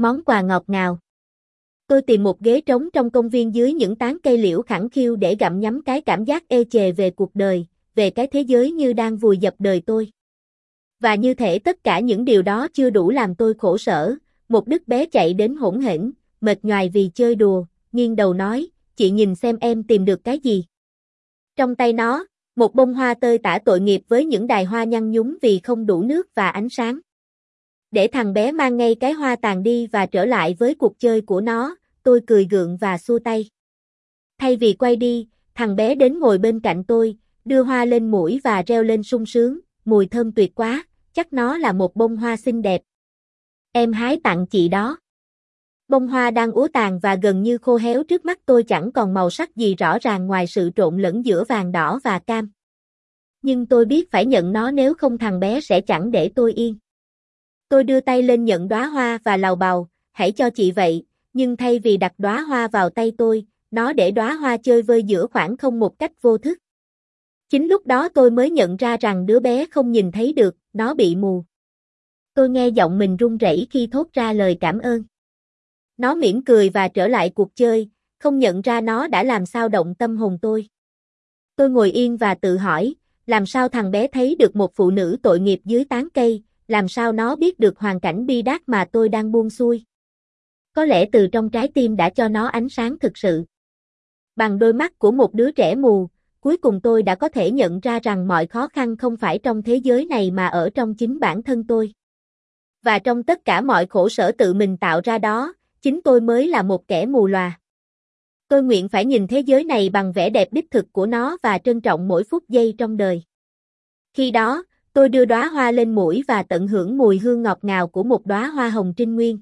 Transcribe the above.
Món quà ngọt ngào. Tôi tìm một ghế trống trong công viên dưới những tán cây liễu khẳng khiu để gặm nhắm cái cảm giác ê chề về cuộc đời, về cái thế giới như đang vùi dập đời tôi. Và như thể tất cả những điều đó chưa đủ làm tôi khổ sở, một đứa bé chạy đến hỗn hển, mệt nhoài vì chơi đùa, nghiêng đầu nói, chị nhìn xem em tìm được cái gì. Trong tay nó, một bông hoa tơi tả tội nghiệp với những đài hoa nhăn nhúm vì không đủ nước và ánh sáng. Để thằng bé mang ngay cái hoa tàn đi và trở lại với cuộc chơi của nó, tôi cười gượng và xua tay. Thay vì quay đi, thằng bé đến ngồi bên cạnh tôi, đưa hoa lên mũi và reo lên sung sướng, mùi thơm tuyệt quá, chắc nó là một bông hoa xinh đẹp. Em hái tặng chị đó. Bông hoa đang úa tàn và gần như khô héo trước mắt tôi chẳng còn màu sắc gì rõ ràng ngoài sự trộn lẫn giữa vàng đỏ và cam. Nhưng tôi biết phải nhận nó nếu không thằng bé sẽ chẳng để tôi yên. Tôi đưa tay lên nhận đóa hoa và lầu bầu, hãy cho chị vậy, nhưng thay vì đặt đóa hoa vào tay tôi, nó để đóa hoa chơi vơi giữa khoảng không một cách vô thức. Chính lúc đó tôi mới nhận ra rằng đứa bé không nhìn thấy được, nó bị mù. Tôi nghe giọng mình run rẩy khi thốt ra lời cảm ơn. Nó mỉm cười và trở lại cuộc chơi, không nhận ra nó đã làm sao động tâm hồn tôi. Tôi ngồi yên và tự hỏi, làm sao thằng bé thấy được một phụ nữ tội nghiệp dưới tán cây, làm sao nó biết được hoàn cảnh bi đát mà tôi đang buông xuôi. Có lẽ từ trong trái tim đã cho nó ánh sáng thực sự. Bằng đôi mắt của một đứa trẻ mù, cuối cùng tôi đã có thể nhận ra rằng mọi khó khăn không phải trong thế giới này mà ở trong chính bản thân tôi. Và trong tất cả mọi khổ sở tự mình tạo ra đó, chính tôi mới là một kẻ mù lòa. Tôi nguyện phải nhìn thế giới này bằng vẻ đẹp đích thực của nó và trân trọng mỗi phút giây trong đời. Khi đó, tôi đưa đóa hoa lên mũi và tận hưởng mùi hương ngọt ngào của một đóa hoa hồng trinh nguyên.